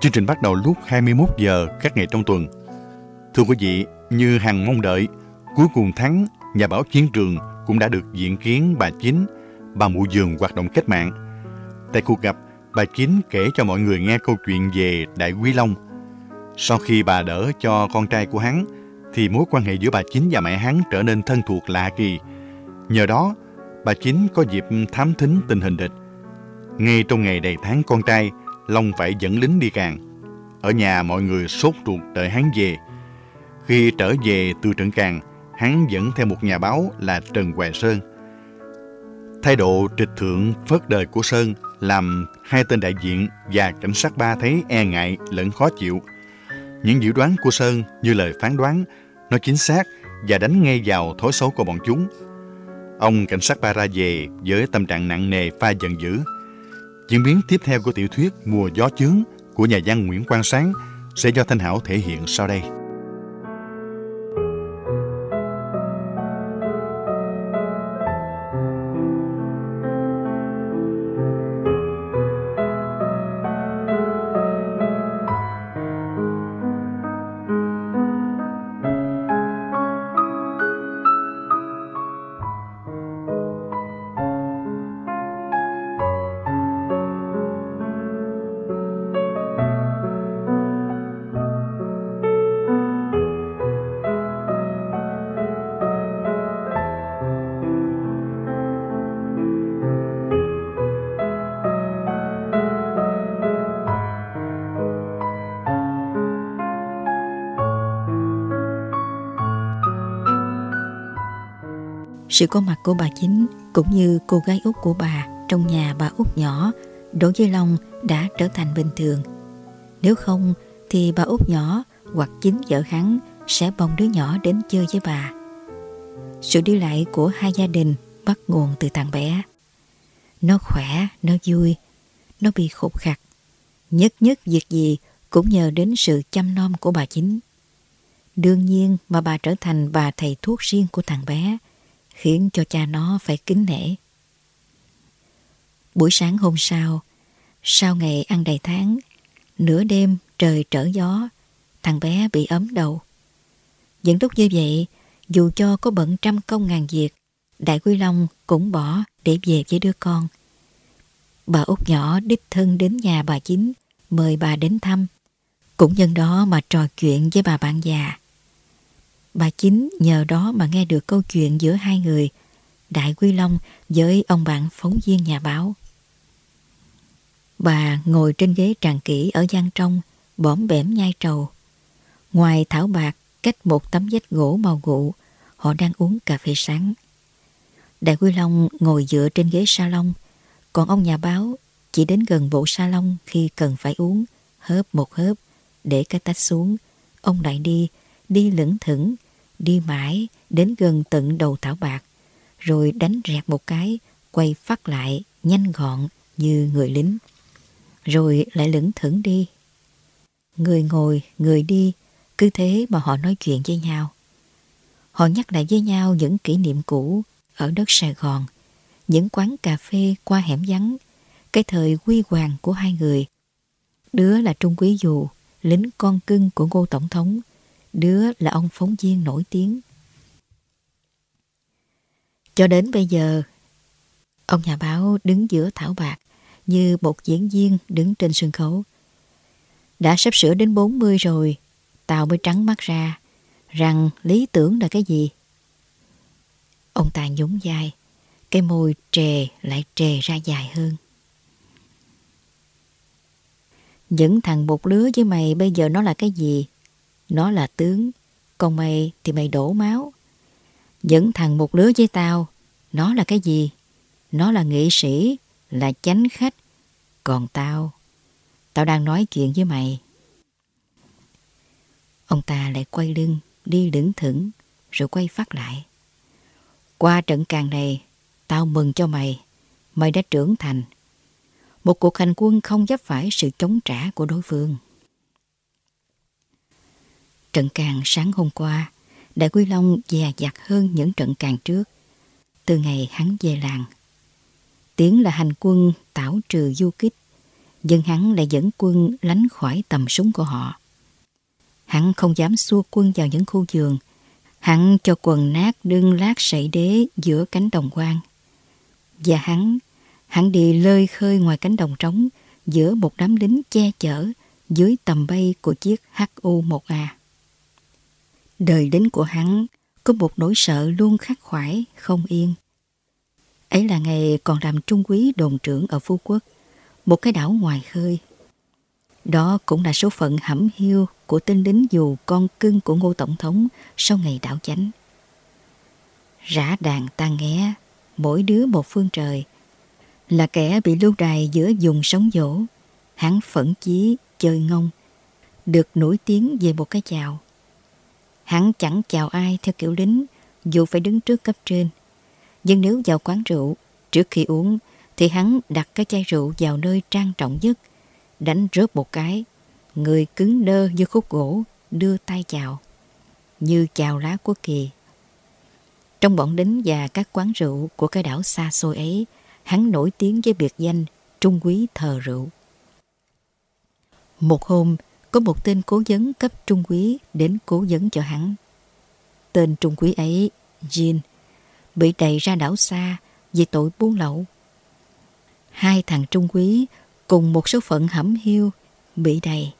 Chương trình bắt đầu lúc 21 giờ các ngày trong tuần. Thưa quý vị, như hàng mong đợi, cuối cùng tháng, nhà báo chiến trường cũng đã được diện kiến bà Chính, bà mụ giường hoạt động cách mạng. Tại cuộc gặp, bà Chính kể cho mọi người nghe câu chuyện về Đại Quý Long. Sau khi bà đỡ cho con trai của hắn, thì mối quan hệ giữa bà Chính và mẹ hắn trở nên thân thuộc lạ kỳ. Nhờ đó, bà Chính có dịp thám thính tình hình địch. Ngay trong ngày đầy tháng con trai, Long phải dẫn lính đi càng. Ở nhà mọi người sốt ruột đợi hắn về. Khi trở về từ trận càng, hắn dẫn theo một nhà báo là Trần Hoài Sơn. Thái độ trịch thượng phớt đời của Sơn làm hai tên đại diện và cảnh sát ba thấy e ngại lẫn khó chịu. Những dự đoán của Sơn như lời phán đoán, nó chính xác và đánh ngay vào thói xấu của bọn chúng. Ông cảnh sát ba ra về với tâm trạng nặng nề pha giận dữ. Diễn biến tiếp theo của tiểu thuyết Mùa gió chướng của nhà văn Nguyễn Quang Sáng sẽ do Thanh Hảo thể hiện sau đây. Sự có mặt của bà Chính cũng như cô gái út của bà trong nhà bà út nhỏ đối với Long đã trở thành bình thường. Nếu không thì bà út nhỏ hoặc chính vợ hắn sẽ bồng đứa nhỏ đến chơi với bà. Sự đi lại của hai gia đình bắt nguồn từ thằng bé. Nó khỏe, nó vui, nó bị khục khặt. Nhất nhất việc gì cũng nhờ đến sự chăm nom của bà chính. Đương nhiên mà bà trở thành bà thầy thuốc riêng của thằng bé, khiến cho cha nó phải kính nể. Buổi sáng hôm sau, sau ngày ăn đầy tháng, nửa đêm trời trở gió, thằng bé bị ấm đầu. Những lúc như vậy, dù cho có bận trăm công ngàn việc, Đại Quy Long cũng bỏ để về với đứa con. Bà út nhỏ đích thân đến nhà bà chính, mời bà đến thăm. Cũng nhân đó mà trò chuyện với bà bạn già. Bà chính nhờ đó mà nghe được câu chuyện giữa hai người, Đại Quy Long với ông bạn phóng viên nhà báo. Bà ngồi trên ghế tràn kỹ ở gian trong, bõm bẻm nhai trầu. Ngoài thảo bạc, cách một tấm vách gỗ màu gụ, họ đang uống cà phê sáng. Đại Quy Long ngồi dựa trên ghế salon, còn ông nhà báo chỉ đến gần bộ salon khi cần phải uống, hớp một hớp, để cái tách xuống. Ông lại đi, đi lững thững, đi mãi đến gần tận đầu thảo bạc, rồi đánh rẹt một cái, quay phát lại, nhanh gọn như người lính. Rồi lại lững thững đi. Người ngồi, người đi, cứ thế mà họ nói chuyện với nhau. Họ nhắc lại với nhau những kỷ niệm cũ ở đất Sài Gòn, những quán cà phê qua hẻm vắng, cái thời quy hoàng của hai người. Đứa là Trung Quý Dù, lính con cưng của Ngô Tổng thống, đứa là ông phóng viên nổi tiếng. Cho đến bây giờ, ông nhà báo đứng giữa thảo bạc như một diễn viên đứng trên sân khấu. Đã sắp sửa đến 40 rồi, Tào mới trắng mắt ra rằng lý tưởng là cái gì. Ông ta nhún vai, cái môi trề lại trề ra dài hơn. Những thằng một lứa với mày bây giờ nó là cái gì? Nó là tướng, còn mày thì mày đổ máu. Những thằng một lứa với tao, nó là cái gì? Nó là nghệ sĩ, là chánh khách. Còn tao, Tao đang nói chuyện với mày. Ông ta lại quay lưng, đi lững thững, rồi quay phát lại. Qua trận càng này, tao mừng cho mày. Mày đã trưởng thành. Một cuộc hành quân không giáp phải sự chống trả của đối phương. Trận càng sáng hôm qua, Đại Quy Long dè dặt hơn những trận càng trước, từ ngày hắn về làng. Tiến là hành quân tảo trừ du kích, dân hắn lại dẫn quân lánh khỏi tầm súng của họ. Hắn không dám xua quân vào những khu vườn, hắn cho quần nát đương lát sậy đế giữa cánh đồng quang. Và hắn, hắn đi lơi khơi ngoài cánh đồng trống giữa một đám lính che chở dưới tầm bay của chiếc HU-1A. Đời đến của hắn có một nỗi sợ luôn khắc khoải, không yên. Ấy là ngày còn làm trung quý đồn trưởng ở Phú Quốc, một cái đảo ngoài khơi. Đó cũng là số phận hẩm hiu của tên lính dù con cưng của ngô tổng thống sau ngày đảo chánh. Rã đàn ta nghe, mỗi đứa một phương trời, là kẻ bị lưu đài giữa dùng sống dỗ, hắn phẫn chí, chơi ngông, được nổi tiếng về một cái chào. Hắn chẳng chào ai theo kiểu lính, dù phải đứng trước cấp trên. Nhưng nếu vào quán rượu, trước khi uống, thì hắn đặt cái chai rượu vào nơi trang trọng nhất, đánh rớt một cái, người cứng đơ như khúc gỗ, đưa tay chào, như chào lá quốc kỳ. Trong bọn lính và các quán rượu của cái đảo xa xôi ấy, hắn nổi tiếng với biệt danh Trung Quý Thờ Rượu. Một hôm, có một tên cố vấn cấp trung quý đến cố vấn cho hắn. Tên trung quý ấy, Jean, bị đẩy ra đảo xa vì tội buôn lậu. Hai thằng trung quý cùng một số phận hẩm hiu bị đầy.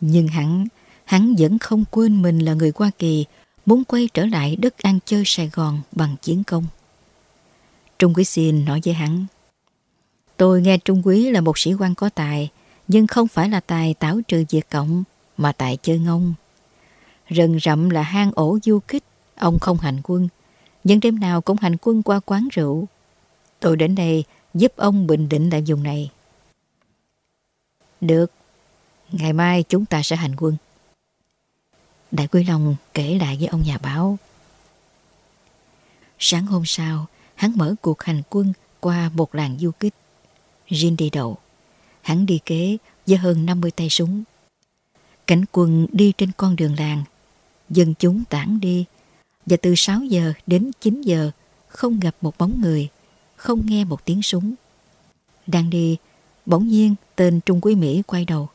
Nhưng hắn, hắn vẫn không quên mình là người Hoa Kỳ muốn quay trở lại đất ăn chơi Sài Gòn bằng chiến công. Trung quý xin nói với hắn Tôi nghe Trung quý là một sĩ quan có tài nhưng không phải là tài tảo trừ diệt cộng, mà tại chơi ngông. Rừng rậm là hang ổ du kích, ông không hành quân, nhưng đêm nào cũng hành quân qua quán rượu. Tôi đến đây giúp ông bình định lại vùng này. Được, ngày mai chúng ta sẽ hành quân. Đại Quý Long kể lại với ông nhà báo. Sáng hôm sau, hắn mở cuộc hành quân qua một làng du kích. Jin đi đầu. Hắn đi kế với hơn 50 tay súng. Cảnh quân đi trên con đường làng. Dân chúng tản đi. Và từ 6 giờ đến 9 giờ không gặp một bóng người, không nghe một tiếng súng. Đang đi, bỗng nhiên tên Trung Quý Mỹ quay đầu.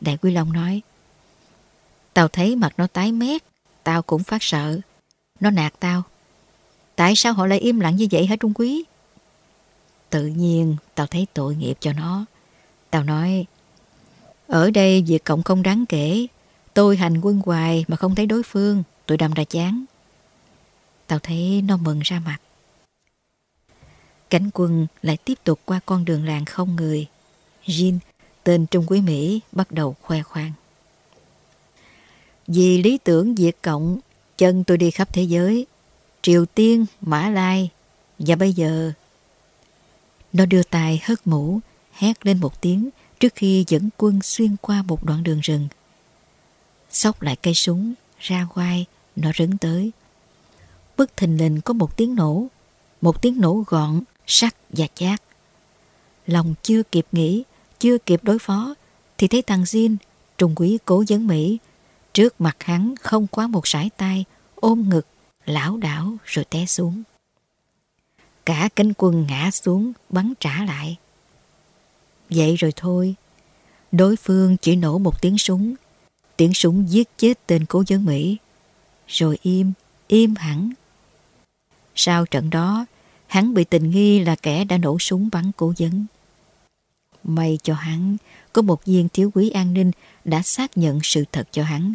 Đại Quý Long nói Tao thấy mặt nó tái mét, tao cũng phát sợ. Nó nạt tao. Tại sao họ lại im lặng như vậy hả Trung Quý? Tự nhiên tao thấy tội nghiệp cho nó. Tao nói, ở đây việc cộng không đáng kể. Tôi hành quân hoài mà không thấy đối phương, tôi đâm ra chán. Tao thấy nó mừng ra mặt. Cảnh quân lại tiếp tục qua con đường làng không người. Jin, tên Trung Quý Mỹ, bắt đầu khoe khoang. Vì lý tưởng diệt Cộng, chân tôi đi khắp thế giới. Triều Tiên, Mã Lai, và bây giờ... Nó đưa tay hất mũ, hét lên một tiếng trước khi dẫn quân xuyên qua một đoạn đường rừng. sóc lại cây súng, ra quai, nó rấn tới. Bức thình lình có một tiếng nổ, một tiếng nổ gọn, sắc và chát. Lòng chưa kịp nghĩ, chưa kịp đối phó, thì thấy thằng Jin, trung quý cố vấn Mỹ, trước mặt hắn không quá một sải tay, ôm ngực, lão đảo rồi té xuống. Cả cánh quân ngã xuống, bắn trả lại. Vậy rồi thôi. Đối phương chỉ nổ một tiếng súng. Tiếng súng giết chết tên cố vấn Mỹ. Rồi im, im hẳn. Sau trận đó, hắn bị tình nghi là kẻ đã nổ súng bắn cố vấn. May cho hắn, có một viên thiếu quý an ninh đã xác nhận sự thật cho hắn.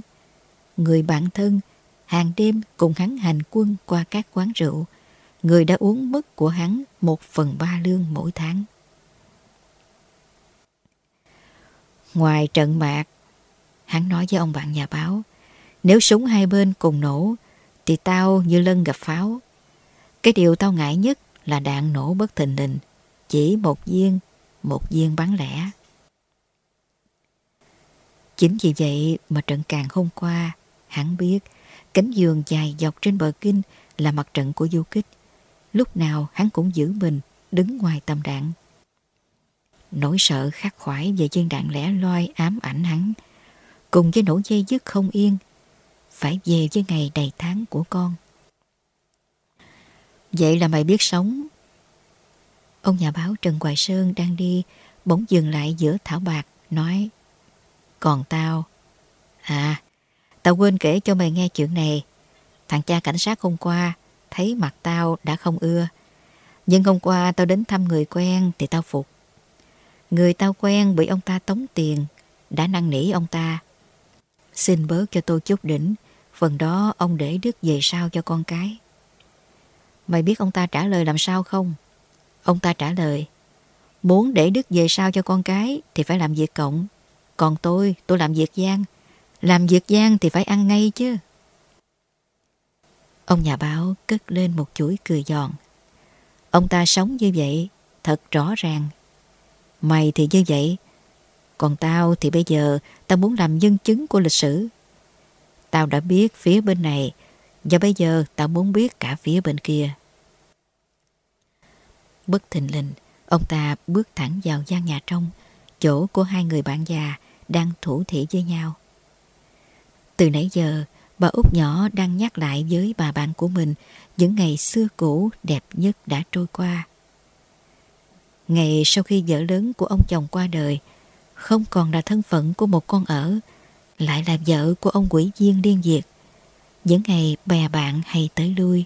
Người bạn thân, hàng đêm cùng hắn hành quân qua các quán rượu, người đã uống mất của hắn một phần ba lương mỗi tháng. Ngoài trận mạc, hắn nói với ông bạn nhà báo, nếu súng hai bên cùng nổ, thì tao như lân gặp pháo. Cái điều tao ngại nhất là đạn nổ bất thình lình, chỉ một viên, một viên bắn lẻ. Chính vì vậy mà trận càng hôm qua, hắn biết cánh giường dài dọc trên bờ kinh là mặt trận của du kích. Lúc nào hắn cũng giữ mình, đứng ngoài tầm đạn. Nỗi sợ khắc khoải về viên đạn lẻ loi ám ảnh hắn, cùng với nỗi dây dứt không yên, phải về với ngày đầy tháng của con. Vậy là mày biết sống. Ông nhà báo Trần Hoài Sơn đang đi, bỗng dừng lại giữa thảo bạc, nói Còn tao... À, tao quên kể cho mày nghe chuyện này. Thằng cha cảnh sát hôm qua thấy mặt tao đã không ưa. Nhưng hôm qua tao đến thăm người quen thì tao phục. Người tao quen bị ông ta tống tiền, đã năn nỉ ông ta. Xin bớt cho tôi chút đỉnh, phần đó ông để đứt về sau cho con cái. Mày biết ông ta trả lời làm sao không? Ông ta trả lời, muốn để đứt về sau cho con cái thì phải làm việc cộng. Còn tôi, tôi làm việc gian. Làm việc gian thì phải ăn ngay chứ. Ông nhà báo cất lên một chuỗi cười giòn. Ông ta sống như vậy, thật rõ ràng. Mày thì như vậy, còn tao thì bây giờ tao muốn làm nhân chứng của lịch sử. Tao đã biết phía bên này và bây giờ tao muốn biết cả phía bên kia. Bất thình lình, ông ta bước thẳng vào gian nhà trong, chỗ của hai người bạn già đang thủ thị với nhau. Từ nãy giờ, bà út nhỏ đang nhắc lại với bà bạn của mình những ngày xưa cũ đẹp nhất đã trôi qua. Ngày sau khi vợ lớn của ông chồng qua đời, không còn là thân phận của một con ở, lại là vợ của ông quỷ viên liên diệt. Những ngày bè bạn hay tới lui.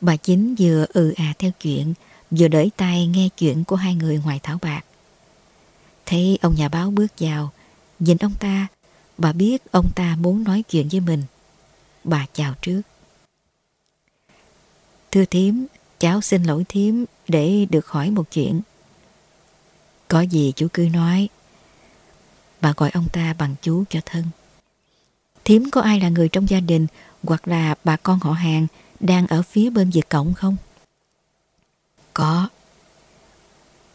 Bà chính vừa ừ à theo chuyện, vừa đợi tay nghe chuyện của hai người ngoài thảo bạc. Thấy ông nhà báo bước vào, nhìn ông ta, bà biết ông ta muốn nói chuyện với mình. Bà chào trước. Thưa thím, cháu xin lỗi thím để được hỏi một chuyện. Có gì chú cứ nói. Bà gọi ông ta bằng chú cho thân. Thím có ai là người trong gia đình hoặc là bà con họ hàng đang ở phía bên Việt Cộng không? Có.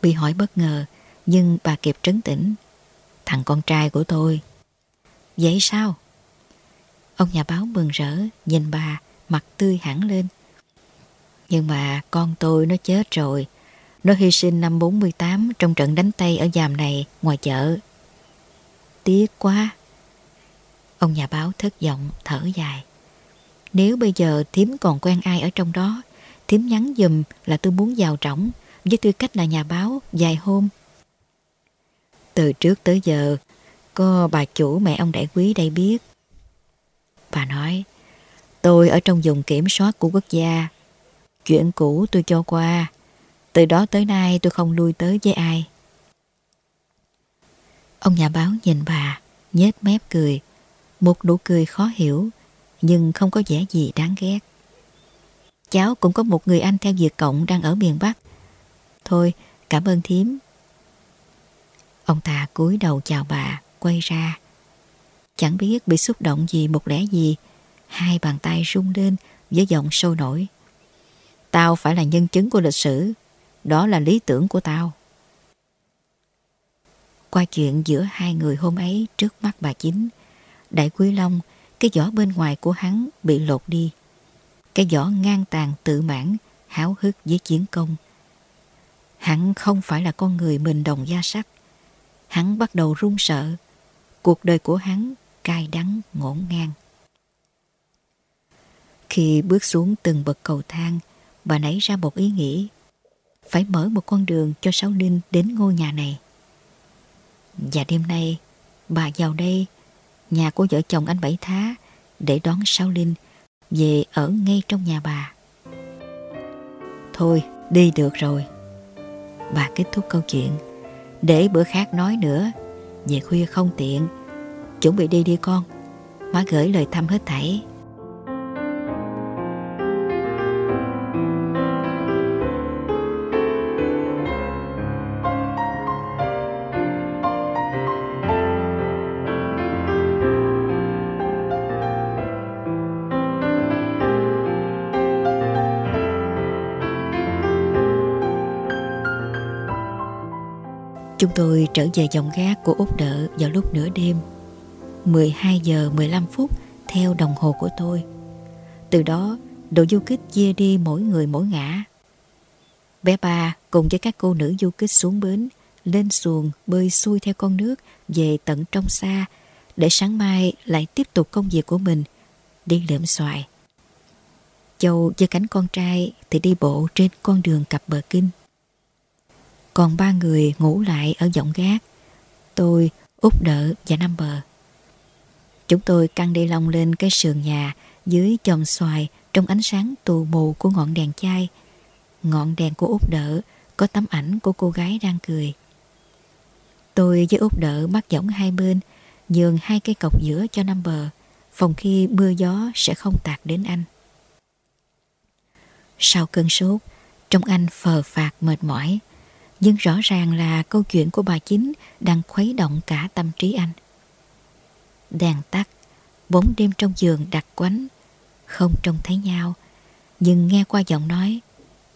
Bị hỏi bất ngờ, nhưng bà kịp trấn tĩnh. Thằng con trai của tôi. Vậy sao? Ông nhà báo mừng rỡ, nhìn bà, mặt tươi hẳn lên. Nhưng mà con tôi nó chết rồi. Nó hy sinh năm 48 trong trận đánh Tây ở giàm này ngoài chợ. Tiếc quá. Ông nhà báo thất vọng thở dài. Nếu bây giờ thím còn quen ai ở trong đó, thím nhắn dùm là tôi muốn vào trỏng với tư cách là nhà báo vài hôm. Từ trước tới giờ, có bà chủ mẹ ông đại quý đây biết. Bà nói, tôi ở trong vùng kiểm soát của quốc gia. Chuyện cũ tôi cho qua. Từ đó tới nay tôi không lui tới với ai. Ông nhà báo nhìn bà, nhếch mép cười. Một nụ cười khó hiểu nhưng không có vẻ gì đáng ghét. Cháu cũng có một người anh theo Việt Cộng đang ở miền Bắc. Thôi, cảm ơn thím. Ông ta cúi đầu chào bà, quay ra. Chẳng biết bị xúc động gì một lẽ gì, hai bàn tay rung lên với giọng sôi nổi. Tao phải là nhân chứng của lịch sử, đó là lý tưởng của tao. Qua chuyện giữa hai người hôm ấy trước mắt bà chính, Đại Quý Long cái vỏ bên ngoài của hắn bị lột đi. Cái vỏ ngang tàn tự mãn, háo hức với chiến công. Hắn không phải là con người mình đồng da sắt. Hắn bắt đầu run sợ. Cuộc đời của hắn cay đắng ngổn ngang. Khi bước xuống từng bậc cầu thang, bà nảy ra một ý nghĩ. Phải mở một con đường cho Sáu Linh đến ngôi nhà này. Và đêm nay, bà vào đây nhà của vợ chồng anh Bảy Thá để đón Sáu Linh về ở ngay trong nhà bà. Thôi, đi được rồi. Bà kết thúc câu chuyện. Để bữa khác nói nữa, về khuya không tiện. Chuẩn bị đi đi con. Má gửi lời thăm hết thảy. Chúng tôi trở về dòng gác của Úc Đỡ vào lúc nửa đêm. 12 giờ 15 phút theo đồng hồ của tôi. Từ đó, đội du kích chia đi mỗi người mỗi ngã. Bé ba cùng với các cô nữ du kích xuống bến, Lên xuồng bơi xuôi theo con nước Về tận trong xa Để sáng mai lại tiếp tục công việc của mình, Đi lượm xoài. Châu với cánh con trai Thì đi bộ trên con đường cặp bờ kinh còn ba người ngủ lại ở giọng gác. Tôi, út đỡ và năm bờ. Chúng tôi căng đi lông lên cái sườn nhà dưới chòm xoài trong ánh sáng tù mù của ngọn đèn chai. Ngọn đèn của út đỡ có tấm ảnh của cô gái đang cười. Tôi với út đỡ mắt giỏng hai bên, nhường hai cây cọc giữa cho năm bờ, phòng khi mưa gió sẽ không tạt đến anh. Sau cơn sốt, trong anh phờ phạt mệt mỏi, nhưng rõ ràng là câu chuyện của bà chính đang khuấy động cả tâm trí anh. Đèn tắt, bóng đêm trong giường đặt quánh, không trông thấy nhau. Nhưng nghe qua giọng nói,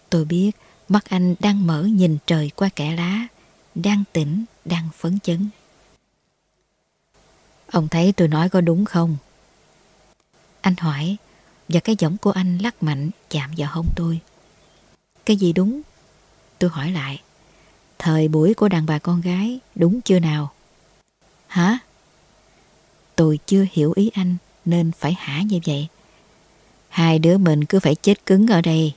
tôi biết mắt anh đang mở nhìn trời qua kẻ lá, đang tỉnh, đang phấn chấn. Ông thấy tôi nói có đúng không? Anh hỏi, và cái giọng của anh lắc mạnh chạm vào hông tôi. Cái gì đúng? Tôi hỏi lại. Thời buổi của đàn bà con gái đúng chưa nào? Hả? Tôi chưa hiểu ý anh nên phải hả như vậy. Hai đứa mình cứ phải chết cứng ở đây.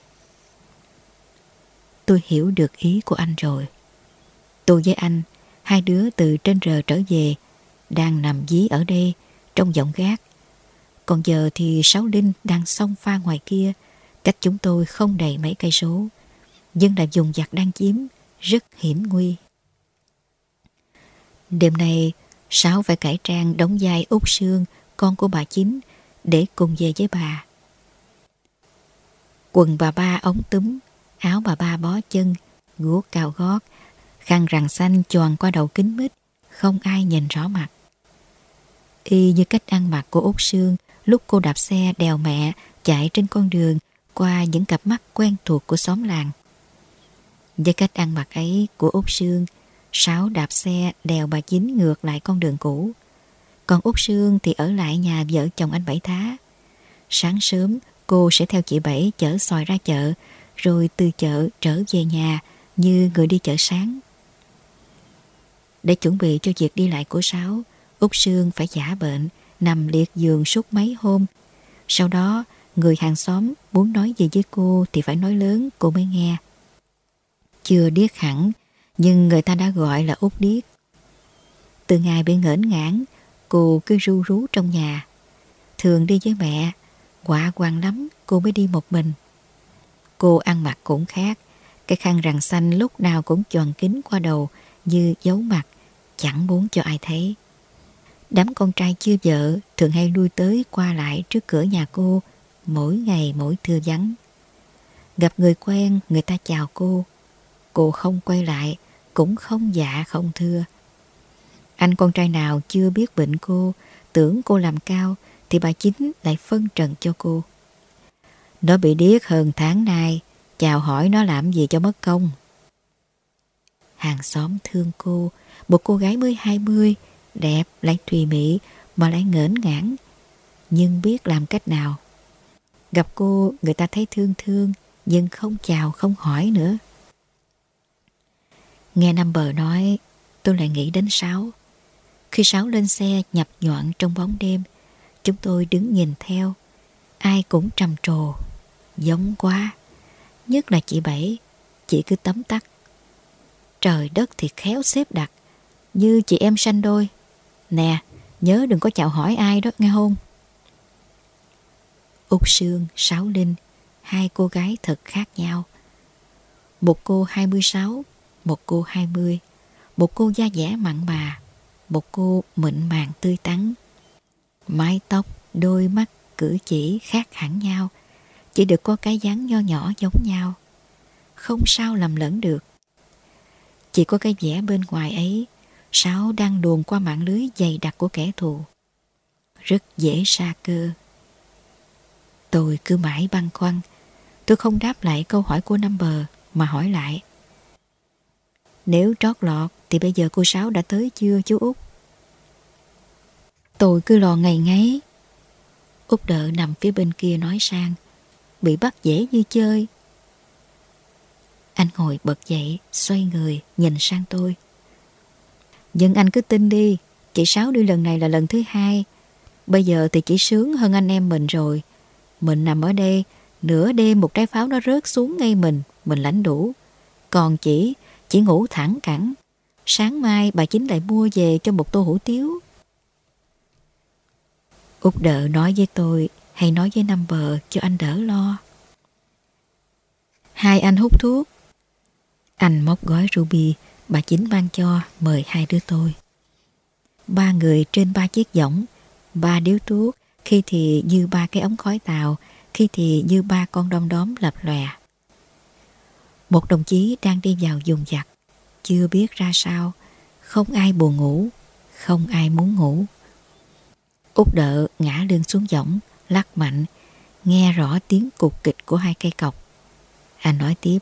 Tôi hiểu được ý của anh rồi. Tôi với anh, hai đứa từ trên rờ trở về, đang nằm dí ở đây trong giọng gác. Còn giờ thì Sáu Linh đang xông pha ngoài kia, cách chúng tôi không đầy mấy cây số. Dân đã dùng giặc đang chiếm rất hiểm nguy. Đêm nay, Sáu phải cải trang đóng vai Út Sương, con của bà chín để cùng về với bà. Quần bà ba ống túm, áo bà ba bó chân, gúa cao gót, khăn rằn xanh choàng qua đầu kính mít, không ai nhìn rõ mặt. Y như cách ăn mặc của Út Sương lúc cô đạp xe đèo mẹ chạy trên con đường qua những cặp mắt quen thuộc của xóm làng. Với cách ăn mặc ấy của Út Sương, Sáu đạp xe đèo bà Chính ngược lại con đường cũ. Còn Út Sương thì ở lại nhà vợ chồng anh Bảy Thá. Sáng sớm, cô sẽ theo chị Bảy chở xoài ra chợ, rồi từ chợ trở về nhà như người đi chợ sáng. Để chuẩn bị cho việc đi lại của Sáu, Út Sương phải giả bệnh, nằm liệt giường suốt mấy hôm. Sau đó, người hàng xóm muốn nói gì với cô thì phải nói lớn cô mới nghe chưa điếc hẳn, nhưng người ta đã gọi là út điếc. Từ ngày bị ngỡn ngãn, cô cứ ru rú trong nhà. Thường đi với mẹ, quả quan lắm cô mới đi một mình. Cô ăn mặc cũng khác, cái khăn rằn xanh lúc nào cũng tròn kín qua đầu như giấu mặt, chẳng muốn cho ai thấy. Đám con trai chưa vợ thường hay lui tới qua lại trước cửa nhà cô mỗi ngày mỗi thưa vắng. Gặp người quen, người ta chào cô, Cô không quay lại, cũng không dạ không thưa. Anh con trai nào chưa biết bệnh cô, tưởng cô làm cao, thì bà chính lại phân trần cho cô. Nó bị điếc hơn tháng nay, chào hỏi nó làm gì cho mất công. Hàng xóm thương cô, một cô gái mới 20, đẹp lại thùy mị mà lại ngỡn ngãn, nhưng biết làm cách nào. Gặp cô, người ta thấy thương thương, nhưng không chào, không hỏi nữa. Nghe Năm Bờ nói, tôi lại nghĩ đến Sáu. Khi Sáu lên xe nhập nhọn trong bóng đêm, chúng tôi đứng nhìn theo. Ai cũng trầm trồ, giống quá. Nhất là chị Bảy, chị cứ tấm tắc. Trời đất thì khéo xếp đặt, như chị em sanh đôi. Nè, nhớ đừng có chào hỏi ai đó nghe không? Út Sương, Sáu Linh, hai cô gái thật khác nhau. Một cô 26, một cô 20, một cô da dẻ mặn mà, một cô mịn màng tươi tắn. Mái tóc, đôi mắt, cử chỉ khác hẳn nhau, chỉ được có cái dáng nho nhỏ giống nhau. Không sao làm lẫn được. Chỉ có cái vẻ bên ngoài ấy, Sáu đang đồn qua mạng lưới dày đặc của kẻ thù. Rất dễ xa cơ. Tôi cứ mãi băn khoăn, tôi không đáp lại câu hỏi của Number mà hỏi lại. Nếu trót lọt thì bây giờ cô Sáu đã tới chưa chú Út? Tôi cứ lo ngày ngáy. Út đỡ nằm phía bên kia nói sang. Bị bắt dễ như chơi. Anh ngồi bật dậy, xoay người, nhìn sang tôi. Nhưng anh cứ tin đi, chị Sáu đi lần này là lần thứ hai. Bây giờ thì chỉ sướng hơn anh em mình rồi. Mình nằm ở đây, nửa đêm một trái pháo nó rớt xuống ngay mình, mình lãnh đủ. Còn chỉ, chỉ ngủ thẳng cẳng. Sáng mai bà chính lại mua về cho một tô hủ tiếu. Út đỡ nói với tôi hay nói với năm bờ cho anh đỡ lo. Hai anh hút thuốc. Anh móc gói ruby bà chính mang cho mời hai đứa tôi. Ba người trên ba chiếc võng, ba điếu thuốc, khi thì như ba cái ống khói tàu, khi thì như ba con đom đóm lập lòe. Một đồng chí đang đi vào dùng giặc, chưa biết ra sao, không ai buồn ngủ, không ai muốn ngủ. Út đỡ ngã lưng xuống võng, lắc mạnh, nghe rõ tiếng cục kịch của hai cây cọc. Anh nói tiếp,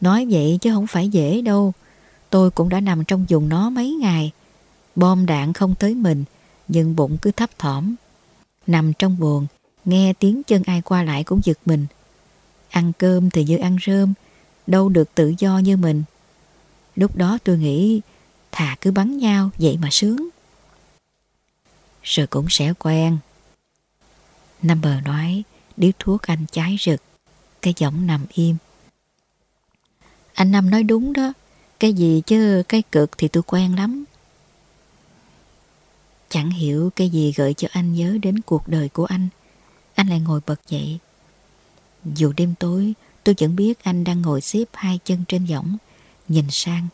nói vậy chứ không phải dễ đâu, tôi cũng đã nằm trong vùng nó mấy ngày. Bom đạn không tới mình, nhưng bụng cứ thấp thỏm. Nằm trong buồn, nghe tiếng chân ai qua lại cũng giật mình. Ăn cơm thì như ăn rơm, đâu được tự do như mình. Lúc đó tôi nghĩ thà cứ bắn nhau vậy mà sướng. Rồi cũng sẽ quen. Number nói điếu thuốc anh cháy rực, cái giọng nằm im. Anh Năm nói đúng đó, cái gì chứ cái cực thì tôi quen lắm. Chẳng hiểu cái gì gợi cho anh nhớ đến cuộc đời của anh. Anh lại ngồi bật dậy. Dù đêm tối, tôi vẫn biết anh đang ngồi xếp hai chân trên võng, nhìn sang.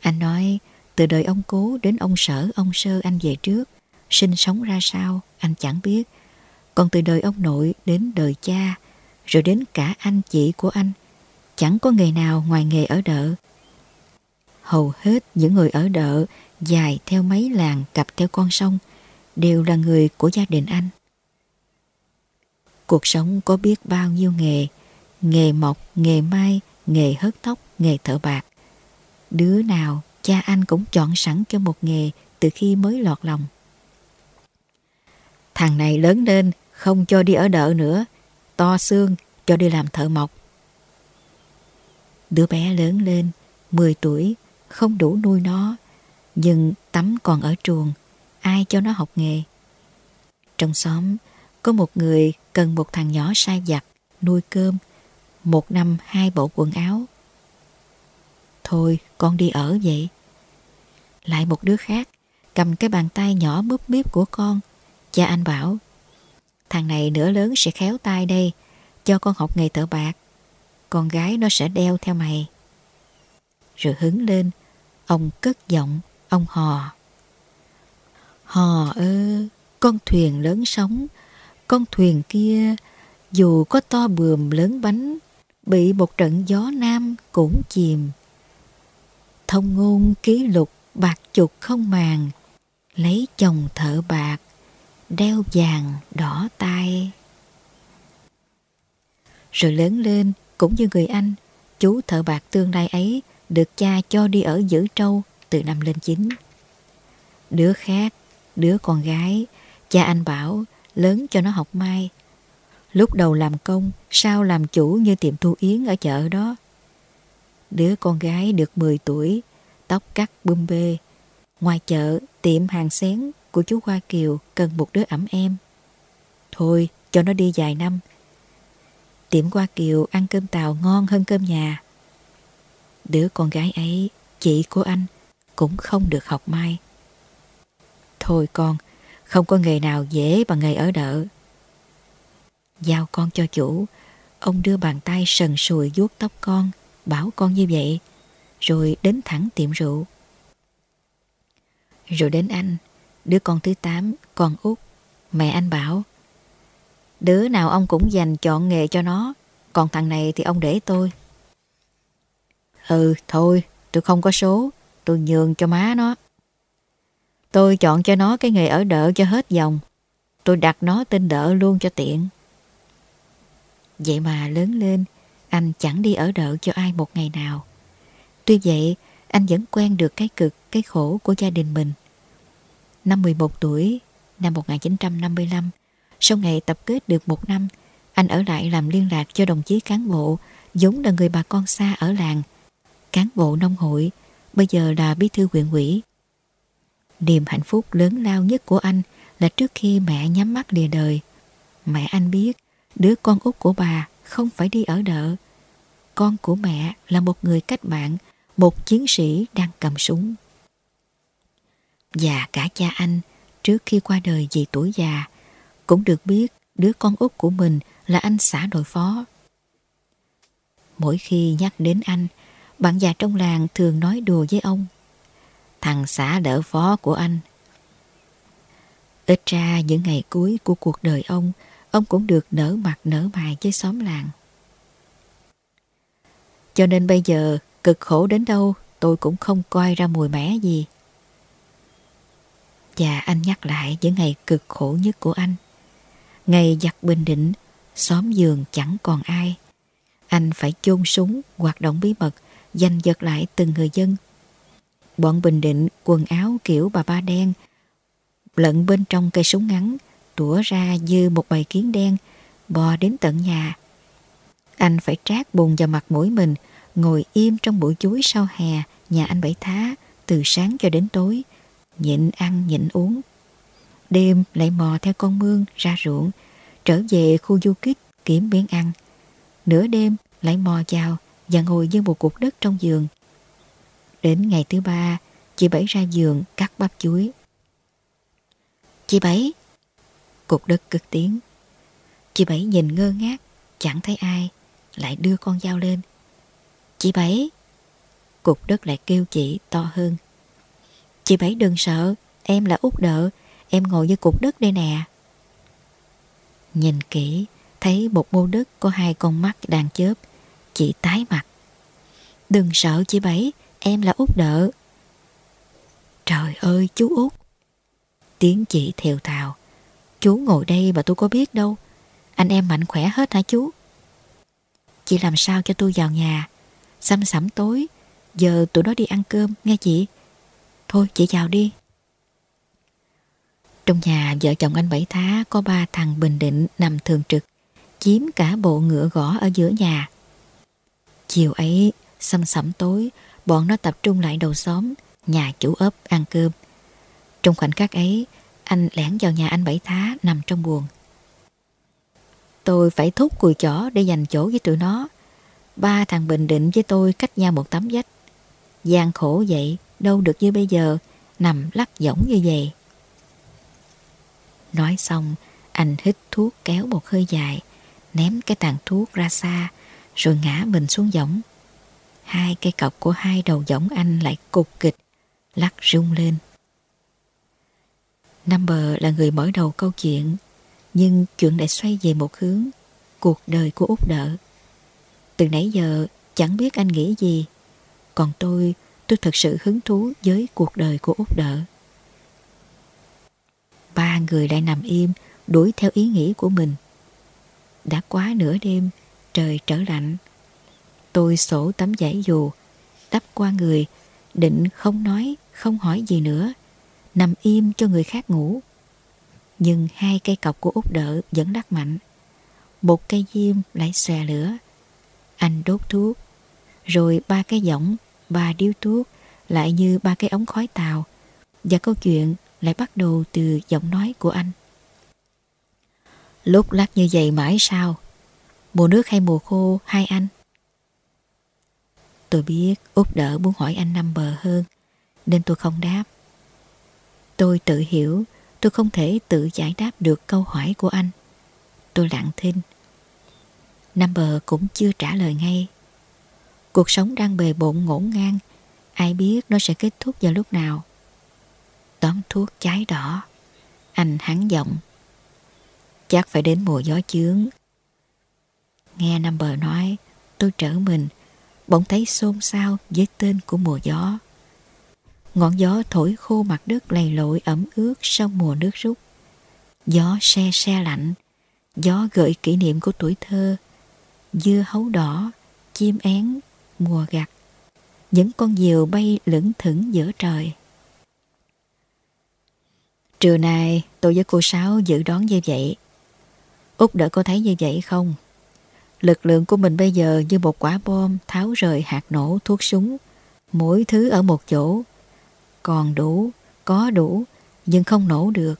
Anh nói, từ đời ông cố đến ông sở, ông sơ anh về trước, sinh sống ra sao, anh chẳng biết. Còn từ đời ông nội đến đời cha, rồi đến cả anh chị của anh, chẳng có nghề nào ngoài nghề ở đợ. Hầu hết những người ở đợ dài theo mấy làng cặp theo con sông đều là người của gia đình anh. Cuộc sống có biết bao nhiêu nghề, nghề mộc, nghề mai, nghề hớt tóc, nghề thợ bạc. Đứa nào cha anh cũng chọn sẵn cho một nghề từ khi mới lọt lòng. Thằng này lớn lên không cho đi ở đợ nữa, to xương cho đi làm thợ mộc. Đứa bé lớn lên, 10 tuổi, không đủ nuôi nó, nhưng tắm còn ở chuồng, ai cho nó học nghề. Trong xóm, có một người cần một thằng nhỏ sai giặt, nuôi cơm, một năm hai bộ quần áo. Thôi, con đi ở vậy. Lại một đứa khác, cầm cái bàn tay nhỏ búp bíp của con. Cha anh bảo, thằng này nửa lớn sẽ khéo tay đây, cho con học nghề thợ bạc. Con gái nó sẽ đeo theo mày. Rồi hứng lên, ông cất giọng, ông hò. Hò ơ, con thuyền lớn sóng, con thuyền kia dù có to bườm lớn bánh, bị một trận gió nam cũng chìm. Thông ngôn ký lục bạc chục không màng, lấy chồng thợ bạc, đeo vàng đỏ tai. Rồi lớn lên, cũng như người anh, chú thợ bạc tương lai ấy được cha cho đi ở giữ trâu từ năm lên chín. Đứa khác, đứa con gái, cha anh bảo lớn cho nó học mai. Lúc đầu làm công, sau làm chủ như tiệm thu yến ở chợ đó. Đứa con gái được 10 tuổi, tóc cắt bum bê. Ngoài chợ, tiệm hàng xén của chú Hoa Kiều cần một đứa ẩm em. Thôi, cho nó đi vài năm. Tiệm Hoa Kiều ăn cơm tàu ngon hơn cơm nhà. Đứa con gái ấy, chị của anh, cũng không được học mai. Thôi con, không có nghề nào dễ bằng nghề ở đợ. Giao con cho chủ, ông đưa bàn tay sần sùi vuốt tóc con, bảo con như vậy, rồi đến thẳng tiệm rượu. Rồi đến anh, đứa con thứ tám, con út, mẹ anh bảo, đứa nào ông cũng dành chọn nghề cho nó, còn thằng này thì ông để tôi. Ừ, thôi, tôi không có số, tôi nhường cho má nó. Tôi chọn cho nó cái nghề ở đỡ cho hết dòng. Tôi đặt nó tên đỡ luôn cho tiện. Vậy mà lớn lên, anh chẳng đi ở đợ cho ai một ngày nào. Tuy vậy, anh vẫn quen được cái cực, cái khổ của gia đình mình. Năm 11 tuổi, năm 1955, sau ngày tập kết được một năm, anh ở lại làm liên lạc cho đồng chí cán bộ, vốn là người bà con xa ở làng. Cán bộ nông hội, bây giờ là bí thư huyện ủy. Niềm hạnh phúc lớn lao nhất của anh là trước khi mẹ nhắm mắt lìa đời. Mẹ anh biết đứa con út của bà không phải đi ở đợ. Con của mẹ là một người cách mạng, một chiến sĩ đang cầm súng. Và cả cha anh, trước khi qua đời vì tuổi già, cũng được biết đứa con út của mình là anh xã đội phó. Mỗi khi nhắc đến anh, bạn già trong làng thường nói đùa với ông. Thằng xã đỡ phó của anh. Ít ra những ngày cuối của cuộc đời ông, ông cũng được nở mặt nở mày với xóm làng. Cho nên bây giờ cực khổ đến đâu tôi cũng không coi ra mùi mẻ gì. Và anh nhắc lại những ngày cực khổ nhất của anh. Ngày giặt Bình Định, xóm giường chẳng còn ai. Anh phải chôn súng, hoạt động bí mật, giành giật lại từng người dân. Bọn Bình Định quần áo kiểu bà ba đen, lẫn bên trong cây súng ngắn, tủa ra như một bầy kiến đen, bò đến tận nhà. Anh phải trát bùn vào mặt mũi mình, ngồi im trong bụi chuối sau hè nhà anh Bảy Thá từ sáng cho đến tối, nhịn ăn nhịn uống. Đêm lại mò theo con mương ra ruộng, trở về khu du kích kiếm miếng ăn. Nửa đêm lại mò vào và ngồi như một cục đất trong giường. Đến ngày thứ ba, chị Bảy ra giường cắt bắp chuối. Chị Bảy! Cục đất cực tiếng. Chị Bảy nhìn ngơ ngác, chẳng thấy ai, lại đưa con dao lên. Chị Bảy! Cục đất lại kêu chị to hơn. Chị Bảy đừng sợ, em là út đỡ em ngồi với cục đất đây nè. Nhìn kỹ, thấy một mô đất có hai con mắt đang chớp, chị tái mặt. Đừng sợ chị Bảy, em là út đỡ Trời ơi chú út! Tiếng chị thều thào. Chú ngồi đây mà tôi có biết đâu. Anh em mạnh khỏe hết hả chú? Chị làm sao cho tôi vào nhà? Xăm sẩm tối, giờ tụi nó đi ăn cơm, nghe chị? Thôi chị vào đi. Trong nhà vợ chồng anh Bảy Thá có ba thằng Bình Định nằm thường trực, chiếm cả bộ ngựa gõ ở giữa nhà. Chiều ấy, xăm sẩm tối, bọn nó tập trung lại đầu xóm, nhà chủ ấp ăn cơm. Trong khoảnh khắc ấy, anh lẻn vào nhà anh Bảy Thá nằm trong buồn. Tôi phải thúc cùi chỏ để dành chỗ với tụi nó. Ba thằng Bình Định với tôi cách nhau một tấm vách. gian khổ vậy, đâu được như bây giờ, nằm lắc giỏng như vậy. Nói xong, anh hít thuốc kéo một hơi dài, ném cái tàn thuốc ra xa, rồi ngã mình xuống võng. Hai cây cọc của hai đầu võng anh lại cục kịch, lắc rung lên. Number là người mở đầu câu chuyện, nhưng chuyện lại xoay về một hướng, cuộc đời của Út Đỡ. Từ nãy giờ chẳng biết anh nghĩ gì, còn tôi, tôi thật sự hứng thú với cuộc đời của Út Đỡ. Ba người lại nằm im, đuổi theo ý nghĩ của mình. Đã quá nửa đêm, trời trở lạnh. Tôi sổ tấm giấy dù, đắp qua người, định không nói, không hỏi gì nữa, nằm im cho người khác ngủ. Nhưng hai cây cọc của út đỡ vẫn đắt mạnh. Một cây diêm lại xòe lửa. Anh đốt thuốc. Rồi ba cái giỏng, ba điếu thuốc lại như ba cái ống khói tàu. Và câu chuyện lại bắt đầu từ giọng nói của anh. Lúc lắc như vậy mãi sao? Mùa nước hay mùa khô hai anh? Tôi biết út đỡ muốn hỏi anh năm bờ hơn nên tôi không đáp. Tôi tự hiểu tôi không thể tự giải đáp được câu hỏi của anh. Tôi lặng thinh. Number cũng chưa trả lời ngay. Cuộc sống đang bề bộn ngổn ngang. Ai biết nó sẽ kết thúc vào lúc nào. Tóm thuốc cháy đỏ. Anh hắn giọng. Chắc phải đến mùa gió chướng. Nghe Number nói, tôi trở mình, bỗng thấy xôn xao với tên của mùa gió. Ngọn gió thổi khô mặt đất lầy lội ẩm ướt sau mùa nước rút. Gió xe xe lạnh, gió gợi kỷ niệm của tuổi thơ, dưa hấu đỏ, chim én, mùa gặt. những con diều bay lững thững giữa trời. Trưa nay tôi với cô Sáu dự đoán như vậy. Út đỡ cô thấy như vậy không? Lực lượng của mình bây giờ như một quả bom tháo rời hạt nổ thuốc súng, mỗi thứ ở một chỗ. Còn đủ, có đủ, nhưng không nổ được.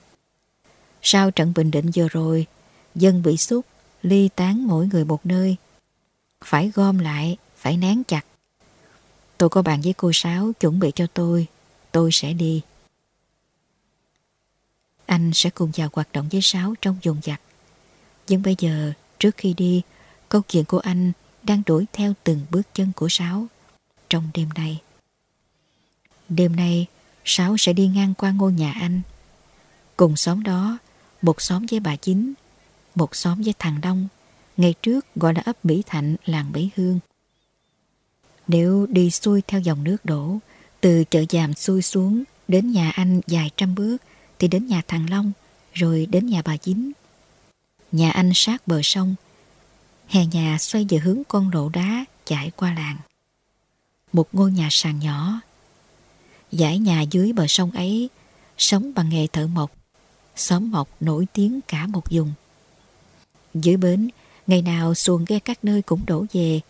Sau trận Bình Định vừa rồi, dân bị xúc, ly tán mỗi người một nơi. Phải gom lại, phải nén chặt. Tôi có bàn với cô Sáu chuẩn bị cho tôi, tôi sẽ đi. Anh sẽ cùng vào hoạt động với Sáu trong dùng giặc. Nhưng bây giờ, trước khi đi, câu chuyện của anh đang đuổi theo từng bước chân của Sáu trong đêm nay. Đêm nay, Sáu sẽ đi ngang qua ngôi nhà anh. Cùng xóm đó, một xóm với bà Chính, một xóm với thằng Đông, ngày trước gọi là ấp Mỹ Thạnh, làng Mỹ Hương. Nếu đi xuôi theo dòng nước đổ, từ chợ giàm xuôi xuống đến nhà anh vài trăm bước, thì đến nhà thằng Long, rồi đến nhà bà Chính. Nhà anh sát bờ sông, hè nhà xoay về hướng con lộ đá chạy qua làng. Một ngôi nhà sàn nhỏ. Giải nhà dưới bờ sông ấy, sống bằng nghề thợ mộc, xóm mộc nổi tiếng cả một vùng. Dưới bến, ngày nào xuồng ghe các nơi cũng đổ về,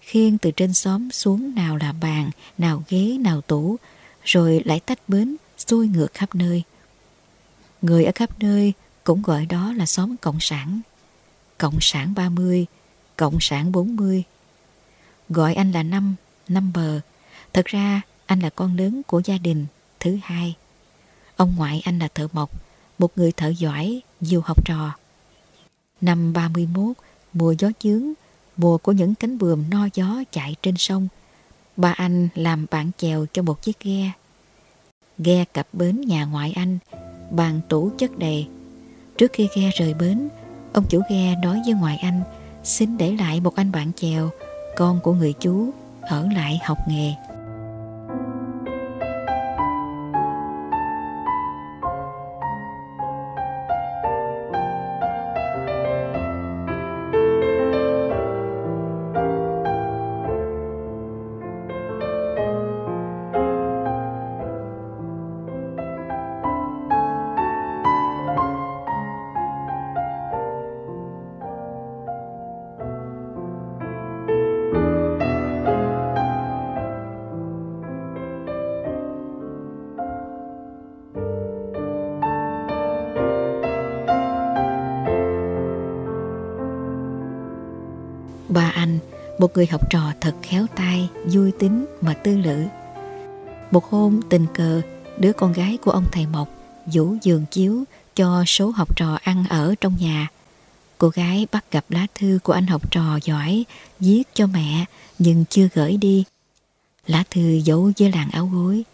khiêng từ trên xóm xuống nào là bàn, nào ghế, nào tủ, rồi lại tách bến, xuôi ngược khắp nơi. Người ở khắp nơi cũng gọi đó là xóm Cộng sản. Cộng sản 30, Cộng sản 40. Gọi anh là Năm, Năm bờ. Thật ra anh là con lớn của gia đình, thứ hai. Ông ngoại anh là thợ mộc, một người thợ giỏi, nhiều học trò. Năm 31, mùa gió chướng, mùa của những cánh buồm no gió chạy trên sông, ba anh làm bạn chèo cho một chiếc ghe. Ghe cập bến nhà ngoại anh, bàn tủ chất đầy. Trước khi ghe rời bến, ông chủ ghe nói với ngoại anh xin để lại một anh bạn chèo, con của người chú, ở lại học nghề. Một người học trò thật khéo tay, vui tính mà tư lự. Một hôm tình cờ, đứa con gái của ông thầy Mộc vũ giường chiếu cho số học trò ăn ở trong nhà. Cô gái bắt gặp lá thư của anh học trò giỏi viết cho mẹ nhưng chưa gửi đi. Lá thư giấu dưới làn áo gối.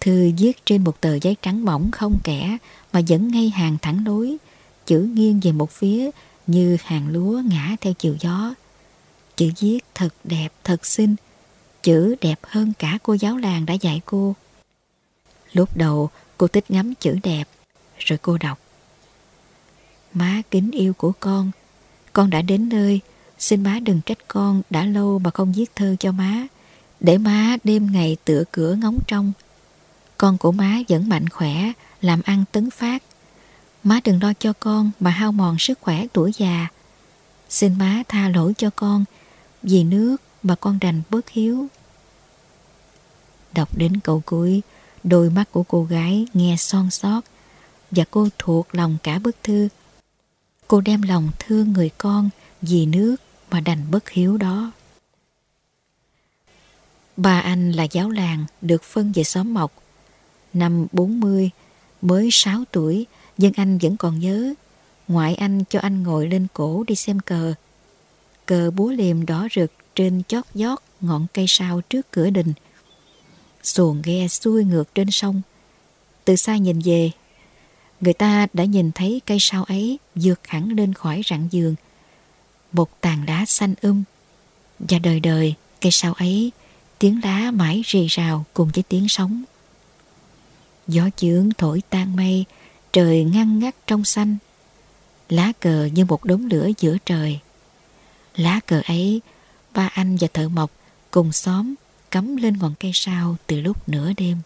Thư viết trên một tờ giấy trắng mỏng không kẻ mà vẫn ngay hàng thẳng lối, chữ nghiêng về một phía như hàng lúa ngã theo chiều gió. Chữ viết thật đẹp, thật xinh. Chữ đẹp hơn cả cô giáo làng đã dạy cô. Lúc đầu cô thích ngắm chữ đẹp, rồi cô đọc. Má kính yêu của con, con đã đến nơi, xin má đừng trách con đã lâu mà không viết thơ cho má, để má đêm ngày tựa cửa ngóng trong. Con của má vẫn mạnh khỏe, làm ăn tấn phát. Má đừng lo cho con mà hao mòn sức khỏe tuổi già. Xin má tha lỗi cho con vì nước mà con đành bất hiếu. Đọc đến câu cuối, đôi mắt của cô gái nghe son sót và cô thuộc lòng cả bức thư. Cô đem lòng thương người con vì nước mà đành bất hiếu đó. Ba anh là giáo làng được phân về xóm Mộc. Năm 40, mới 6 tuổi, dân anh vẫn còn nhớ. Ngoại anh cho anh ngồi lên cổ đi xem cờ cờ búa liềm đỏ rực trên chót vót ngọn cây sao trước cửa đình. Xuồng ghe xuôi ngược trên sông. Từ xa nhìn về, người ta đã nhìn thấy cây sao ấy vượt hẳn lên khỏi rặng giường. Một tàn đá xanh um. Và đời đời, cây sao ấy, tiếng lá mãi rì rào cùng với tiếng sóng. Gió chướng thổi tan mây, trời ngăn ngắt trong xanh. Lá cờ như một đống lửa giữa trời Lá cờ ấy, ba anh và thợ mộc cùng xóm cắm lên ngọn cây sao từ lúc nửa đêm.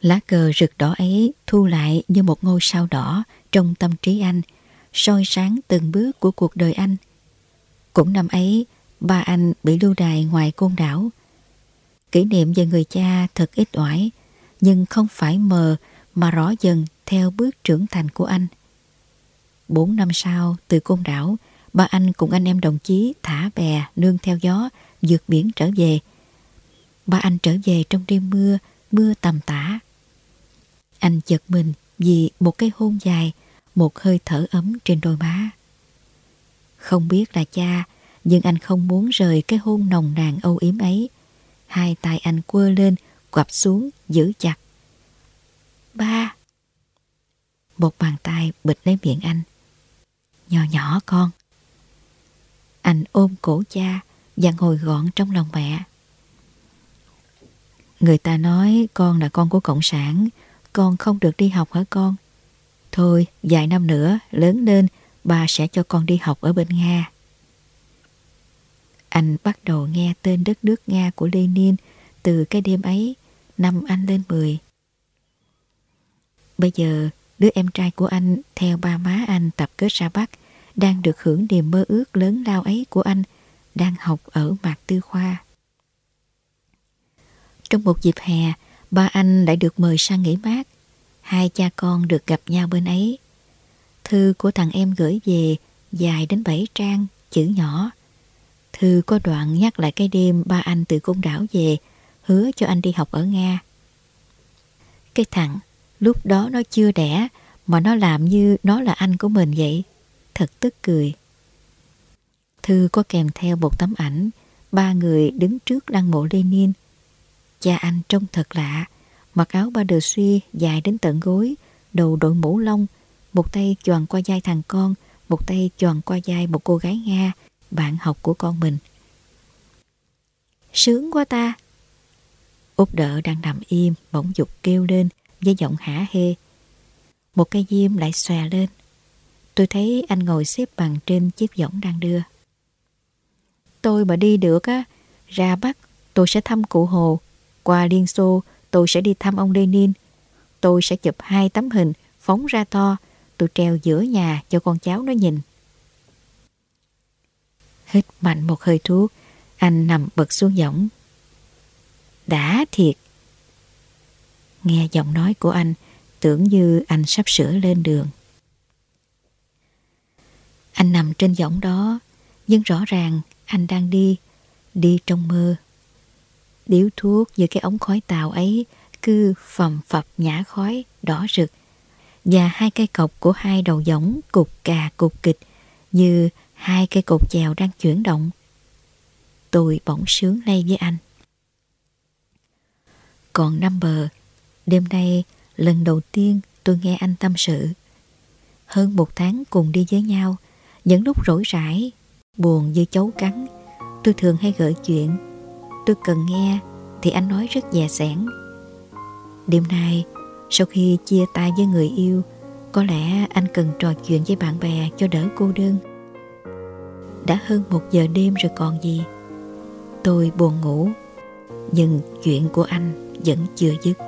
Lá cờ rực đỏ ấy thu lại như một ngôi sao đỏ trong tâm trí anh, soi sáng từng bước của cuộc đời anh. Cũng năm ấy, ba anh bị lưu đày ngoài côn đảo. Kỷ niệm về người cha thật ít ỏi, nhưng không phải mờ mà rõ dần theo bước trưởng thành của anh. Bốn năm sau, từ côn đảo, ba anh cùng anh em đồng chí thả bè nương theo gió, vượt biển trở về. Ba anh trở về trong đêm mưa, mưa tầm tã. Anh giật mình vì một cái hôn dài, một hơi thở ấm trên đôi má. Không biết là cha, nhưng anh không muốn rời cái hôn nồng nàn âu yếm ấy. Hai tay anh quơ lên, quặp xuống, giữ chặt. Ba! Một bàn tay bịt lấy miệng anh. Nhỏ nhỏ con. Anh ôm cổ cha và ngồi gọn trong lòng mẹ. Người ta nói con là con của Cộng sản, con không được đi học hả con? Thôi, vài năm nữa, lớn lên, bà sẽ cho con đi học ở bên Nga. Anh bắt đầu nghe tên đất nước Nga của Lenin từ cái đêm ấy, năm anh lên 10. Bây giờ, đứa em trai của anh theo ba má anh tập kết ra Bắc, đang được hưởng niềm mơ ước lớn lao ấy của anh, đang học ở Mạc Tư Khoa. Trong một dịp hè, ba anh lại được mời sang nghỉ mát. Hai cha con được gặp nhau bên ấy. Thư của thằng em gửi về dài đến 7 trang, chữ nhỏ. Thư có đoạn nhắc lại cái đêm ba anh từ cung đảo về, hứa cho anh đi học ở Nga. Cái thằng, lúc đó nó chưa đẻ, mà nó làm như nó là anh của mình vậy. Thật tức cười. Thư có kèm theo một tấm ảnh, ba người đứng trước lăng mộ Lenin. Cha anh trông thật lạ, mặc áo ba đờ suy dài đến tận gối, đầu đội mũ lông, một tay choàng qua vai thằng con, một tay choàng qua vai một cô gái Nga, bạn học của con mình. Sướng quá ta! Út đỡ đang nằm im, bỗng dục kêu lên với giọng hả hê. Một cây diêm lại xòe lên. Tôi thấy anh ngồi xếp bằng trên chiếc võng đang đưa. Tôi mà đi được á, ra Bắc tôi sẽ thăm cụ Hồ, qua Liên Xô tôi sẽ đi thăm ông Lenin. Tôi sẽ chụp hai tấm hình phóng ra to, tôi treo giữa nhà cho con cháu nó nhìn. Hít mạnh một hơi thuốc, anh nằm bật xuống võng. Đã thiệt. Nghe giọng nói của anh, tưởng như anh sắp sửa lên đường. Anh nằm trên võng đó, nhưng rõ ràng anh đang đi, đi trong mơ. Điếu thuốc giữa cái ống khói tàu ấy cứ phầm phập nhả khói đỏ rực và hai cây cọc của hai đầu giống cục cà cục kịch như hai cây cột chèo đang chuyển động. Tôi bỗng sướng lây với anh. Còn năm bờ, đêm nay lần đầu tiên tôi nghe anh tâm sự. Hơn một tháng cùng đi với nhau, những lúc rỗi rãi, buồn như chấu cắn, tôi thường hay gợi chuyện. Tôi cần nghe thì anh nói rất dè sẻn. Đêm nay, sau khi chia tay với người yêu, có lẽ anh cần trò chuyện với bạn bè cho đỡ cô đơn. Đã hơn một giờ đêm rồi còn gì. Tôi buồn ngủ, nhưng chuyện của anh vẫn chưa dứt.